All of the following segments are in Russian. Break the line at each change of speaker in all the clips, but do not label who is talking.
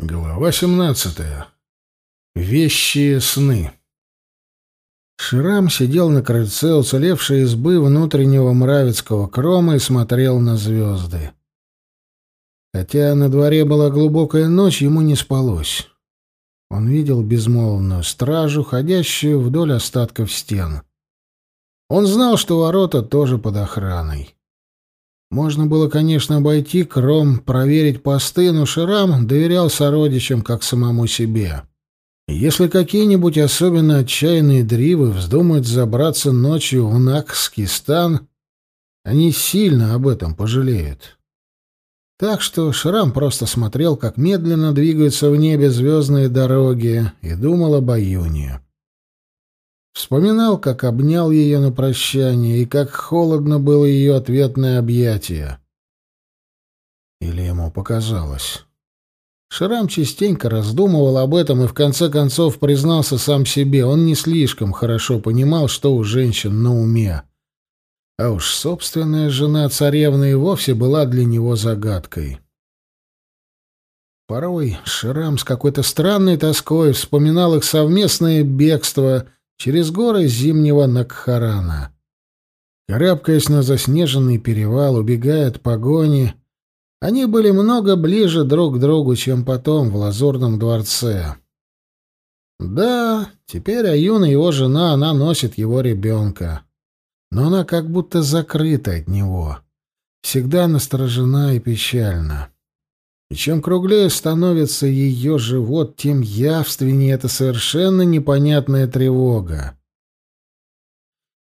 Глава 17. Вещие сны. Ширам сидел на крыльце уцелевшей избы внутреннего мравецкого крома и смотрел на звезды. Хотя на дворе была глубокая ночь, ему не спалось. Он видел безмолвную стражу, ходящую вдоль остатков стен. Он знал, что ворота тоже под охраной. Можно было, конечно, обойти кром, проверить посты, но Ширам доверял сородичам как самому себе. Если какие-нибудь особенно отчаянные дривы вздумают забраться ночью в Накский стан, они сильно об этом пожалеют. Так что Шрам просто смотрел, как медленно двигаются в небе звездные дороги, и думал об Аюне. Вспоминал, как обнял ее на прощание, и как холодно было ее ответное объятие. Или ему показалось. Шрам частенько раздумывал об этом и в конце концов признался сам себе. Он не слишком хорошо понимал, что у женщин на уме. А уж собственная жена царевны и вовсе была для него загадкой. Порой Шрам с какой-то странной тоской вспоминал их совместное бегство — через горы зимнего Накхарана. Карабкаясь на заснеженный перевал, убегая от погони, они были много ближе друг к другу, чем потом в Лазурном дворце. Да, теперь Аюна, его жена, она носит его ребенка. Но она как будто закрыта от него. Всегда насторожена и печальна. И чем круглее становится ее живот, тем явственнее эта совершенно непонятная тревога.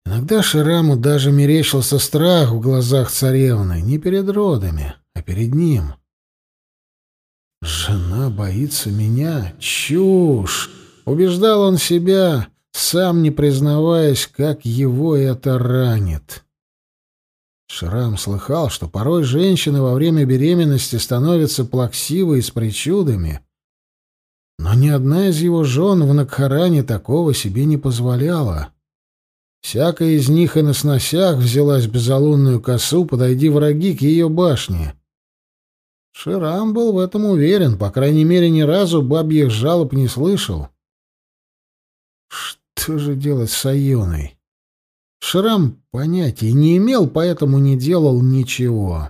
Иногда Шираму даже мерещился страх в глазах царевны, не перед родами, а перед ним. «Жена боится меня? Чушь!» — убеждал он себя, сам не признаваясь, как его это ранит. Шрам слыхал, что порой женщины во время беременности становятся плаксивы и с причудами. Но ни одна из его жен в Накхаране такого себе не позволяла. Всякая из них и на сносях взялась безалунную косу, подойди враги к ее башне. Ширам был в этом уверен, по крайней мере, ни разу бабьих жалоб не слышал. Что же делать с Айоной? Шрам понятия не имел, поэтому не делал ничего.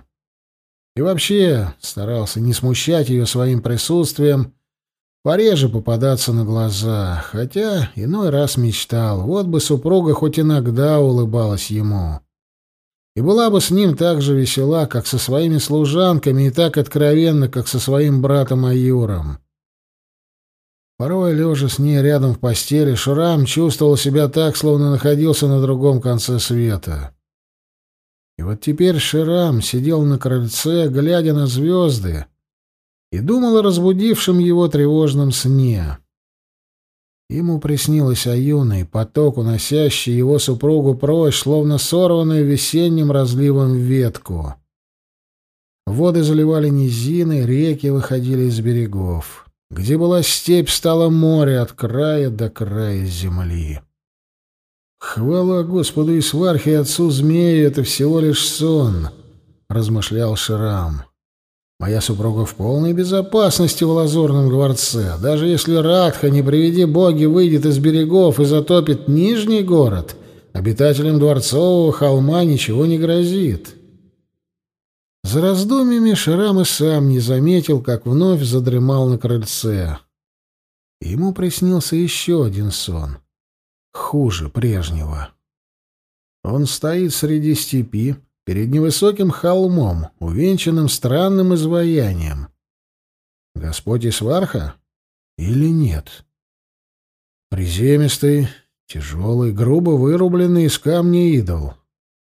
И вообще старался не смущать ее своим присутствием, пореже попадаться на глаза, хотя иной раз мечтал, вот бы супруга хоть иногда улыбалась ему. И была бы с ним так же весела, как со своими служанками, и так откровенно, как со своим братом Аюром. Порой, лежа с ней рядом в постели, Шурам чувствовал себя так, словно находился на другом конце света. И вот теперь Ширам сидел на крыльце, глядя на звезды, и думал о разбудившем его тревожном сне. Ему приснилась Аюна и поток, уносящий его супругу прочь, словно сорванную весенним разливом ветку. Воды заливали низины, реки выходили из берегов. Где была степь, стало море от края до края земли. «Хвала Господу и свархи отцу змею, это всего лишь сон», — размышлял Ширам. «Моя супруга в полной безопасности в Лазурном дворце. Даже если Радха, не приведи боги, выйдет из берегов и затопит Нижний город, обитателям Дворцового холма ничего не грозит». За раздумьями Шрам и сам не заметил, как вновь задремал на крыльце. Ему приснился еще один сон. Хуже прежнего. Он стоит среди степи, перед невысоким холмом, увенчанным странным изваянием. Господь Исварха? Или нет? Приземистый, тяжелый, грубо вырубленный из камня идол.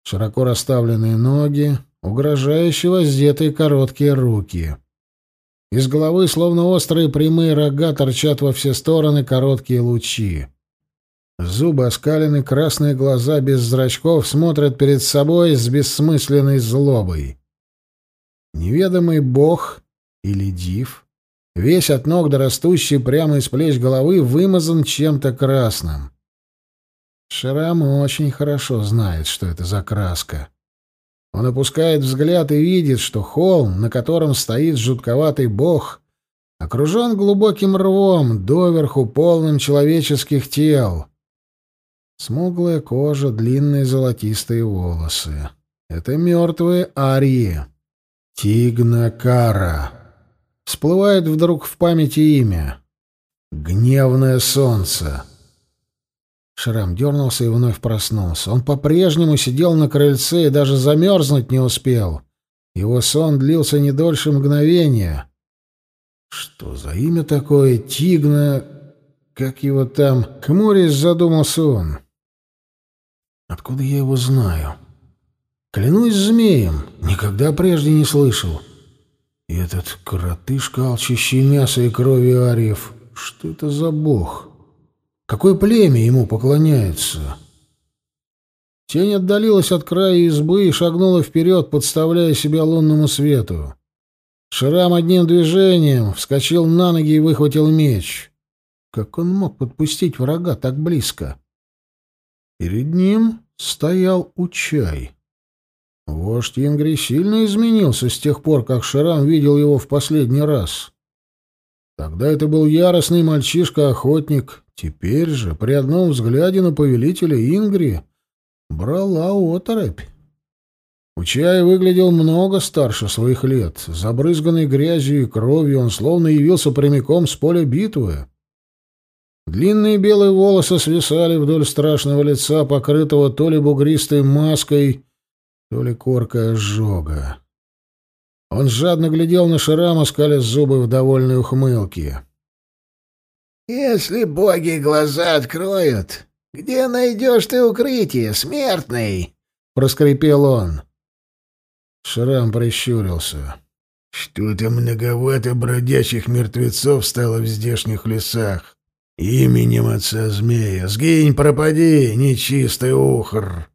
Широко расставленные ноги, угрожающе воздетые короткие руки. Из головы, словно острые прямые рога, торчат во все стороны короткие лучи. Зубы оскалены, красные глаза без зрачков смотрят перед собой с бессмысленной злобой. Неведомый бог или див, весь от ног до растущей прямо из плеч головы, вымазан чем-то красным. Шрам очень хорошо знает, что это за краска. Он опускает взгляд и видит, что холм, на котором стоит жутковатый бог, окружен глубоким рвом, доверху полным человеческих тел. Смуглая кожа, длинные золотистые волосы. Это мертвые арии. Тигнакара. Всплывает вдруг в памяти имя. Гневное солнце. Шрам дернулся и вновь проснулся. Он по-прежнему сидел на крыльце и даже замерзнуть не успел. Его сон длился не дольше мгновения. Что за имя такое? Тигна... Как его там? Кмурис задумался он. Откуда я его знаю? Клянусь змеем, никогда прежде не слышал. И этот коротышка, алчащий мясо и крови ариев, что это за бог? Какое племя ему поклоняется? Тень отдалилась от края избы и шагнула вперед, подставляя себя лунному свету. Шрам одним движением вскочил на ноги и выхватил меч. Как он мог подпустить врага так близко? Перед ним стоял Учай. Вождь Ингри сильно изменился с тех пор, как Шрам видел его в последний раз. Тогда это был яростный мальчишка-охотник. Теперь же, при одном взгляде на повелителя Ингри, брала оторопь. Учай выглядел много старше своих лет. Забрызганный грязью и кровью, он словно явился прямиком с поля битвы. Длинные белые волосы свисали вдоль страшного лица, покрытого то ли бугристой маской, то ли коркой ожога. Он жадно глядел на Шрама, скаля зубы в довольной ухмылке.
«Если боги глаза откроют, где найдешь ты укрытие, смертный?» — проскрипел он.
Шрам прищурился.
«Что-то многовато бродячих мертвецов стало в здешних лесах. Именем отца змея. Сгинь, пропади, нечистый ухр!»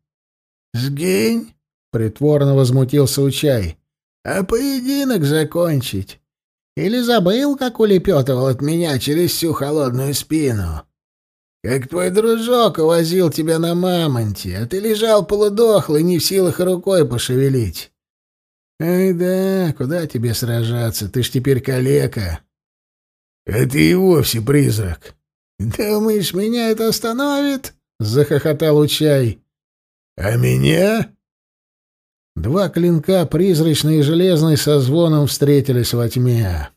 «Сгинь?»
— притворно возмутился Учай.
А поединок закончить? Или забыл, как улепетывал от меня через всю холодную спину? Как твой дружок увозил тебя на мамонте, а ты лежал полудохлый, не в силах рукой пошевелить. Ай да, куда тебе сражаться, ты ж теперь калека.
А ты и вовсе призрак.
Думаешь, меня это остановит? Захохотал Учай.
А меня?
Два клинка, призрачный и железный, со звоном встретились во тьме.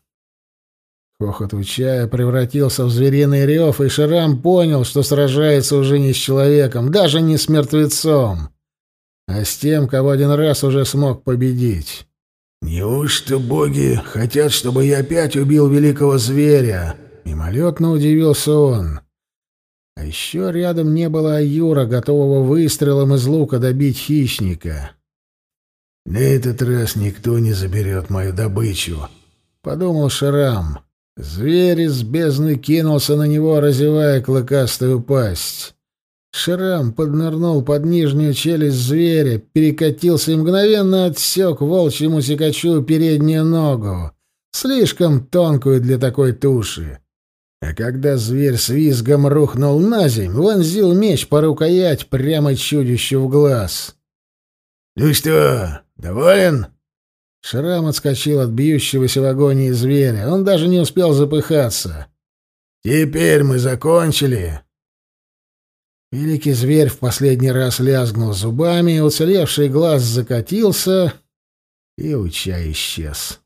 Хохот Учая превратился в звериный рев, и Шрам понял, что сражается уже не с человеком, даже не с мертвецом, а с тем, кого один раз уже смог победить.
«Неужто боги хотят, чтобы я опять убил великого зверя?»
Мимолетно удивился он. А еще рядом не было Аюра, готового выстрелом из лука добить хищника.
«На этот раз никто не заберет мою добычу», —
подумал Шрам. Зверь из бездны кинулся на него, разевая клыкастую пасть. Шрам поднырнул под нижнюю челюсть зверя, перекатился и мгновенно отсек волчьему сикачу переднюю ногу, слишком тонкую для такой туши. А когда зверь с визгом рухнул на земь, вонзил меч по рукоять прямо чудищу в глаз.
«Ну что, «Доволен?»
Шрам отскочил от бьющегося в агонии зверя. Он даже не успел запыхаться.
«Теперь мы закончили!»
Великий зверь в последний раз лязгнул зубами, уцелевший глаз закатился, и Уча исчез.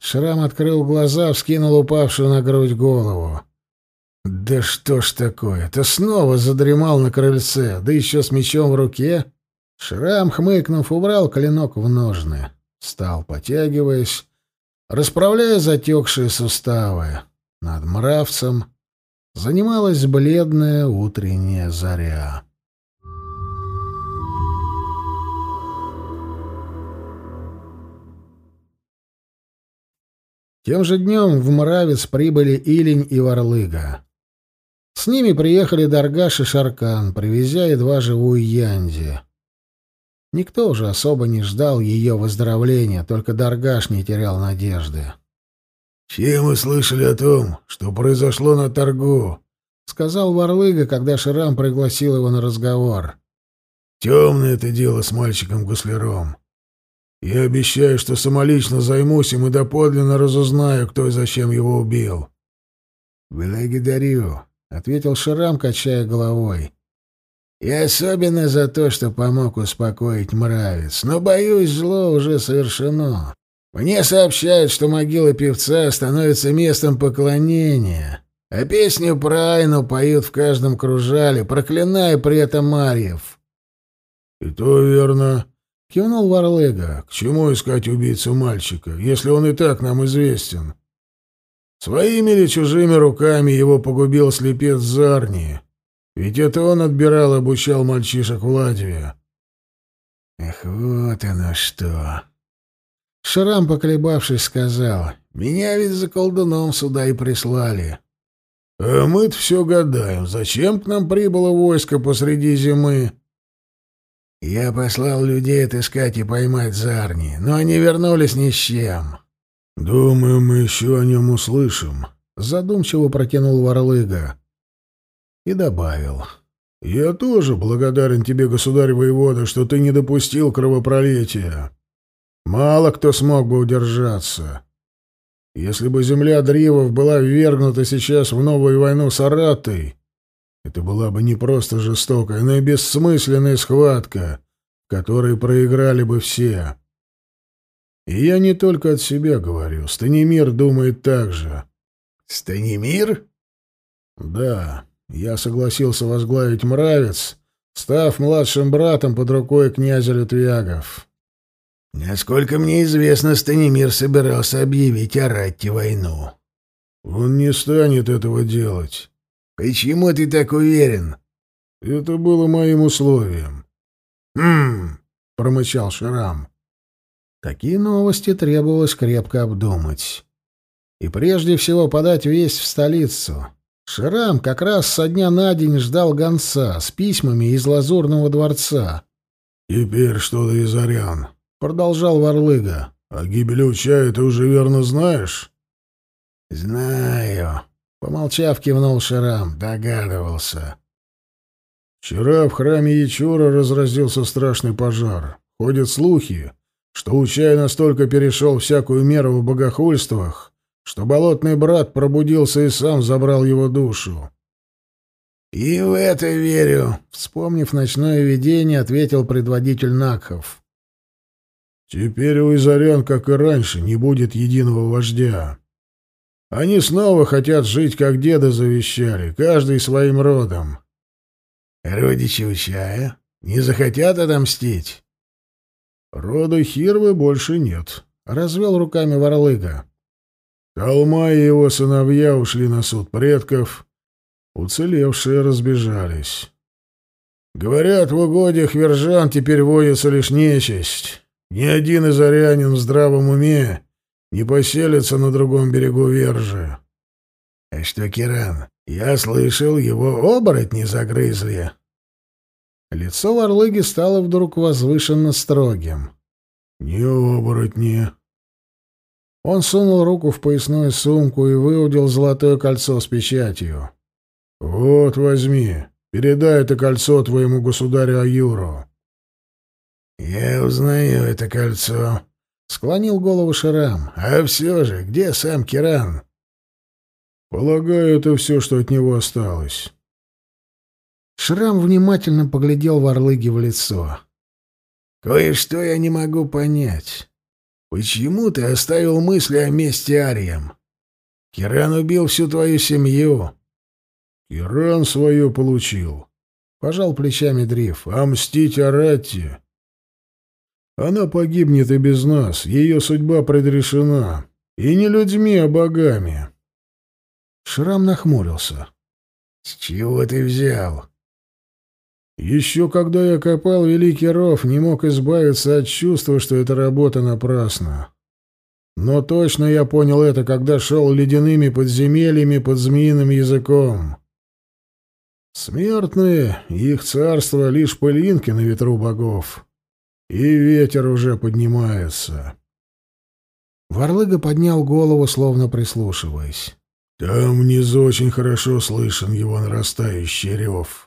Шрам открыл глаза, вскинул упавшую на грудь голову. «Да что ж такое? Ты снова задремал на крыльце, да еще с мечом в руке?» Шрам, хмыкнув, убрал клинок в ножны. Стал, потягиваясь, расправляя затекшие суставы. Над мравцем занималась бледная утренняя заря. Тем же днем в Мравец прибыли Илень и Варлыга. С ними приехали Даргаш и Шаркан, привезя едва живую Янди. Никто уже особо не ждал ее выздоровления, только Даргаш не терял надежды.
«Все мы слышали о том, что произошло на торгу», —
сказал Варлыга, когда Ширам пригласил его на разговор.
«Темное это дело с мальчиком-гусляром. Я обещаю, что самолично займусь им и доподлинно разузнаю, кто и зачем его убил.
«Благодарю», — ответил Шрам, качая головой. «И особенно за то, что помог успокоить мравец. Но, боюсь, зло уже совершено. Мне сообщают, что могила певца становится местом поклонения, а песню про Айну поют в каждом кружале, проклиная при этом Марьев».
«И то верно», — кивнул Варлыга. «К чему искать убийцу мальчика, если он и так нам известен?» Своими или чужими руками его погубил слепец Зарни. Ведь это он отбирал и обучал мальчишек в Ладве.
Эх, вот оно что. Шрам, поколебавшись, сказал, «Меня ведь за колдуном сюда и прислали».
«А мы-то все гадаем, зачем к нам прибыло войско посреди зимы?»
«Я послал людей отыскать и поймать Зарни, но они вернулись ни с чем».
«Думаю, мы еще о нем услышим», —
задумчиво протянул Варлыга. И добавил.
«Я тоже благодарен тебе, государь-воевода, что ты не допустил кровопролития. Мало кто смог бы удержаться. Если бы земля Дривов была ввергнута сейчас в новую войну с Аратой, это была бы не просто жестокая, но и бессмысленная схватка, в которой проиграли бы все». И я не только от себя говорю. Станимир думает так же.
Станимир?
Да, я согласился возглавить Мравец, став младшим братом под рукой князя Лютвягов.
Насколько мне известно, Станимир собирался объявить Аратте войну.
Он не станет этого делать.
Почему ты так уверен?
Это было моим условием.
Хм,
промычал Шрам.
Такие новости требовалось крепко обдумать. И прежде всего подать весть в столицу. Шрам как раз со дня на день ждал гонца с письмами из Лазурного дворца.
«Теперь что до Изарян?»
— продолжал Варлыга.
«О гибели Учая ты уже верно знаешь?»
«Знаю», — помолчав, кивнул Шрам. Догадывался.
«Вчера в храме Ячура разразился страшный пожар. Ходят слухи, что Учай настолько перешел всякую меру в богохульствах, что болотный брат пробудился и сам забрал его душу.
«И в это верю», — вспомнив ночное видение, ответил предводитель Накхов.
«Теперь у Изарян, как и раньше, не будет единого вождя. Они снова хотят жить, как деды завещали, каждый своим родом».
«Родичи Учая не захотят отомстить?»
Рода Хирвы больше нет, — развел руками Варлыга. Калма и его сыновья ушли на суд предков, уцелевшие разбежались. Говорят, в угодьях вержан теперь водится лишь нечисть. Ни один из арянин в здравом уме не поселится на другом берегу Вержи.
— А что, Киран, я слышал, его оборотни загрызли. Лицо Варлыги стало вдруг возвышенно строгим.
«Не оборотни».
Он сунул руку в поясную сумку и выудил золотое кольцо с печатью.
«Вот, возьми. Передай это кольцо твоему государю Аюру».
«Я узнаю это кольцо», — склонил голову Шарам. «А все же, где сам Киран?»
«Полагаю, это все, что от него осталось».
Шрам внимательно поглядел Варлыге в лицо. «Кое-что я не могу понять. Почему ты оставил мысли о мести Ариям? Киран убил всю твою семью».
«Киран свое получил», — пожал плечами Дриф. «А мстить Аратте...» «Она погибнет и без нас, ее судьба предрешена. И не людьми, а богами».
Шрам нахмурился. «С чего ты взял?»
Еще когда я копал Великий Ров, не мог избавиться от чувства, что эта работа напрасна. Но точно я понял это, когда шел ледяными подземельями под змеиным языком. Смертные, их царство — лишь пылинки на ветру богов. И ветер уже поднимается.
Варлыга поднял голову, словно прислушиваясь.
Там внизу очень хорошо слышен его нарастающий рев.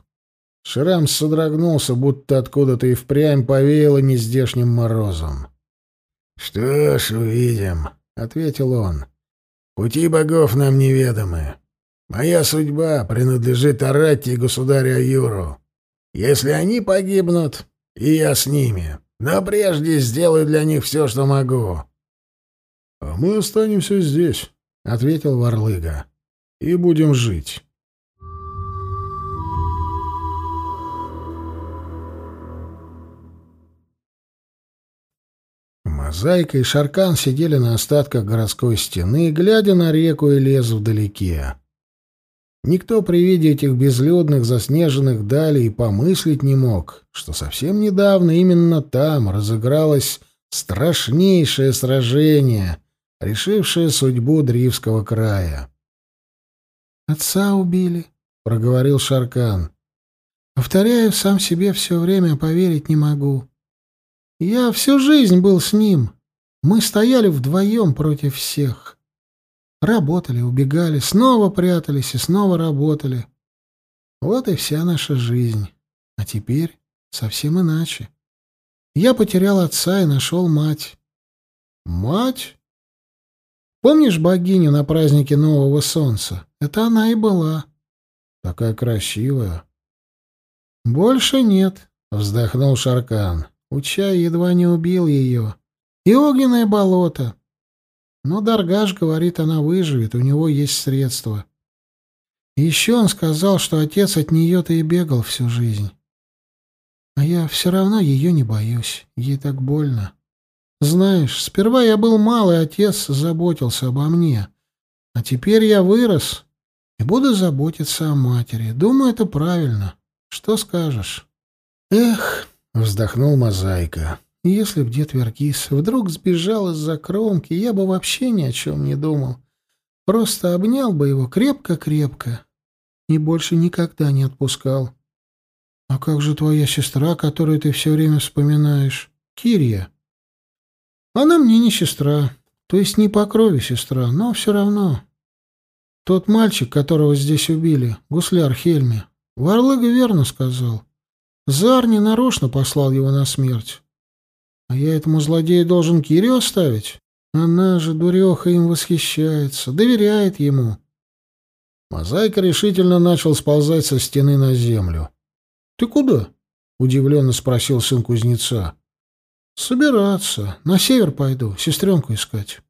Шрам содрогнулся, будто откуда-то и впрямь повеяло нездешним морозом.
«Что ж, увидим», — ответил он. «Пути богов нам неведомы. Моя судьба принадлежит Аратте и государю Аюру. Если они погибнут, и я с ними. Но прежде сделаю для них все, что могу».
«А мы останемся здесь», — ответил Варлыга. «И будем жить». Мозаика и Шаркан сидели на остатках городской стены, глядя на реку и лес вдалеке. Никто при виде этих безлюдных, заснеженных далей и помыслить не мог, что совсем недавно именно там разыгралось страшнейшее сражение, решившее судьбу Дривского края.
«Отца убили», — проговорил Шаркан. «Повторяю, сам себе все время поверить не могу. Я всю жизнь был с ним. Мы стояли вдвоем против всех». Работали, убегали, снова прятались и снова работали. Вот и вся наша жизнь. А теперь совсем иначе. Я потерял отца и нашел мать. Мать? Помнишь богиню на празднике Нового Солнца? Это она и была. Такая красивая. Больше нет, вздохнул Шаркан. Учай едва не убил ее. И огненное болото. Но Даргаш говорит, она выживет, у него есть средства. еще он сказал, что отец от нее-то и бегал всю жизнь. А я все равно ее не боюсь, ей так больно. Знаешь, сперва я был малый, отец заботился обо мне. А теперь я вырос и буду заботиться о матери. Думаю, это правильно. Что скажешь? Эх, вздохнул Мозаика. Если б дед Веркис вдруг сбежал из-за кромки, я бы вообще ни о чем не думал. Просто обнял бы его крепко-крепко и больше никогда не отпускал. — А как же твоя сестра, которую ты все время вспоминаешь? Кирия. — Она мне не сестра, то есть не по крови сестра, но все равно. Тот мальчик, которого здесь убили, гусляр Хельми, Варлыга верно сказал. Зар не нарочно послал его на смерть. А я этому злодею должен Кирю оставить? Она же, дуреха, им восхищается, доверяет ему. Мозаика решительно начал сползать со стены на землю. — Ты куда? — удивленно спросил сын кузнеца. — Собираться. На север пойду, сестренку искать.